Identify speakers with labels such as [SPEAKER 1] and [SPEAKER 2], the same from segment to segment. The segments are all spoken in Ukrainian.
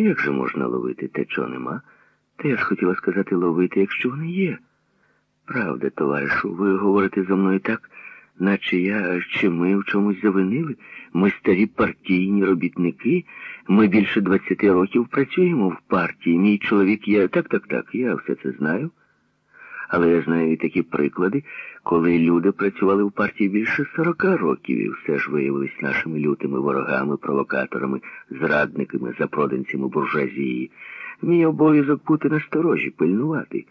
[SPEAKER 1] Як же можна ловити те, чого нема? Та я ж хотіла сказати ловити, якщо вони є. Правда, товаришу, ви говорите за мною так, наче я чи ми в чомусь завинили. Ми старі партійні робітники, ми більше 20 років працюємо в партії. Мій чоловік є. Так, так, так, я все це знаю. Але я знаю і такі приклади, коли люди працювали в партії більше 40 років і все ж виявились нашими лютими ворогами, провокаторами, зрадниками, запроданцями буржуазії. Мій обов'язок бути насторожі, пильнувати.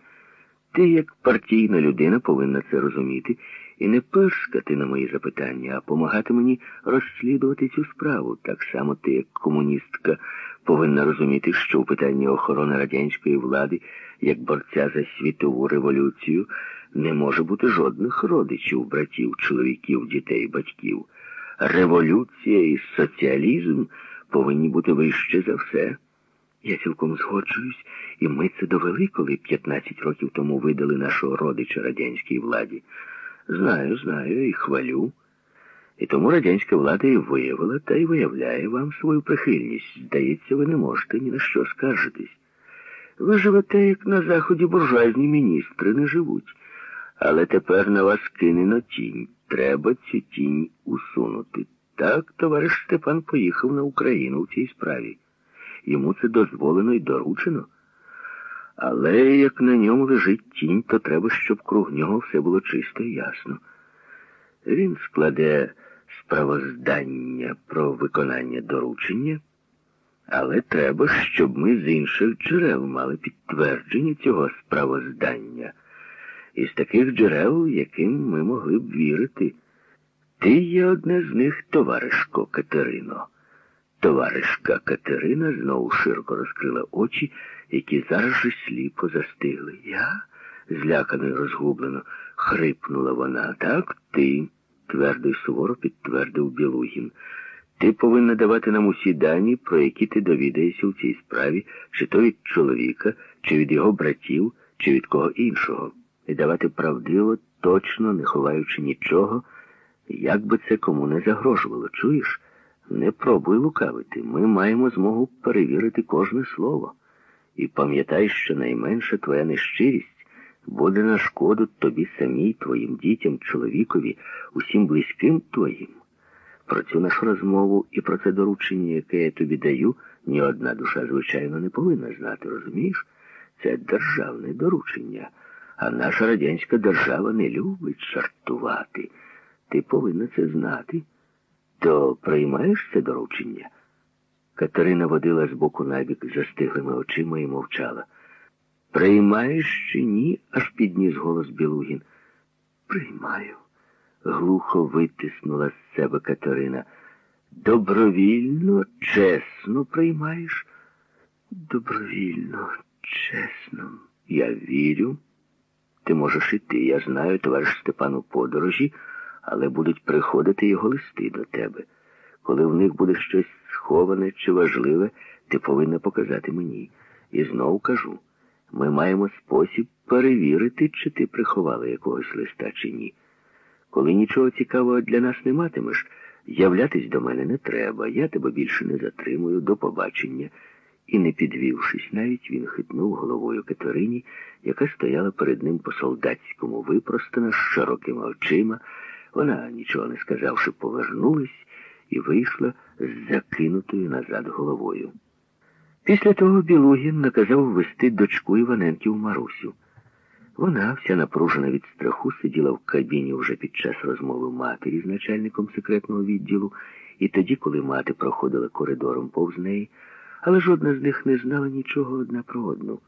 [SPEAKER 1] Ти, як партійна людина, повинна це розуміти і не пирскати на мої запитання, а помагати мені розслідувати цю справу. Так само ти, як комуністка, повинна розуміти, що у питанні охорони радянської влади, як борця за світову революцію, не може бути жодних родичів, братів, чоловіків, дітей, батьків. Революція і соціалізм повинні бути вище за все. Я цілком згоджуюсь, і ми це довели, коли 15 років тому видали нашого родича радянській владі. Знаю, знаю і хвалю. І тому радянська влада і виявила та й виявляє вам свою прихильність. Здається, ви не можете ні на що скаржитись. Ви живете, як на заході буржуазні міністри не живуть. Але тепер на вас кинено тінь. Треба цю тінь усунути. Так, товариш Степан поїхав на Україну в цій справі. Йому це дозволено і доручено. Але як на ньому лежить тінь, то треба, щоб круг нього все було чисто і ясно. Він складе справоздання про виконання доручення, але треба, щоб ми з інших джерел мали підтвердження цього справоздання. Із таких джерел, яким ми могли б вірити. Ти є одне з них, товаришко Катерино. Товаришка Катерина знову широко розкрила очі, які зараз же сліпо застигли. Я, злякано й розгублено, хрипнула вона. Так, ти, твердо й суворо підтвердив Білугін. Ти повинна давати нам усі дані, про які ти довідаєшся у цій справі, чи то від чоловіка, чи від його братів, чи від кого іншого. І давати правдиво, точно, не ховаючи нічого, як би це кому не загрожувало, чуєш? Не пробуй лукавити. Ми маємо змогу перевірити кожне слово. І пам'ятай, що найменша твоя нещирість буде на шкоду тобі самій, твоїм дітям, чоловікові, усім близьким твоїм. Про цю нашу розмову і про це доручення, яке я тобі даю, ні одна душа, звичайно, не повинна знати, розумієш? Це державне доручення, а наша радянська держава не любить жартувати. Ти повинна це знати. То приймаєш це доручення? Катерина водила з боку набік застиглими очима і мовчала. Приймаєш чи ні? аж підніс голос Білугін. Приймаю, глухо витиснула з себе Катерина. Добровільно, чесно приймаєш? Добровільно, чесно. Я вірю. Ти можеш іти, я знаю, товариш Степан у подорожі але будуть приходити його листи до тебе. Коли в них буде щось сховане чи важливе, ти повинна показати мені. І знову кажу, ми маємо спосіб перевірити, чи ти приховала якогось листа, чи ні. Коли нічого цікавого для нас не матимеш, являтись до мене не треба, я тебе більше не затримую, до побачення. І, не підвівшись, навіть він хитнув головою Катерині, яка стояла перед ним по солдатському випростана з широкими очима. Вона, нічого не сказавши, повернулась і вийшла з закинутою назад головою. Після того Білугін наказав ввести дочку Іваненків Марусю. Вона, вся напружена від страху, сиділа в кабіні вже під час розмови матері з начальником секретного відділу, і тоді, коли мати проходила коридором повз неї, але жодна з них не знала нічого одна про одну.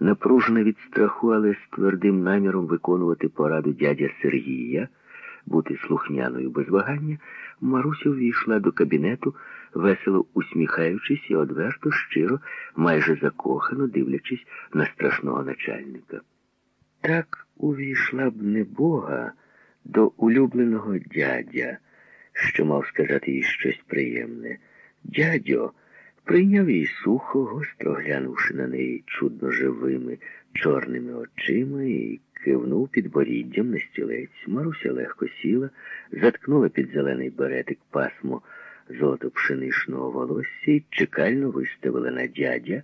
[SPEAKER 1] Напружена від страху, але з твердим наміром виконувати пораду дядя Сергія бути слухняною без вагання, Маруся увійшла до кабінету, весело усміхаючись і одверто, щиро, майже закохано дивлячись на страшного начальника. Так увійшла б не Бога до улюбленого дядя, що мав сказати їй щось приємне. Дядьо прийняв її сухо, гостро глянувши на неї чудно живими чорними очима і кивнув під боріддям на стілець. Маруся легко сіла, заткнула під зелений беретик пасмо золото пшеничного волосся і чекально виставила на дядя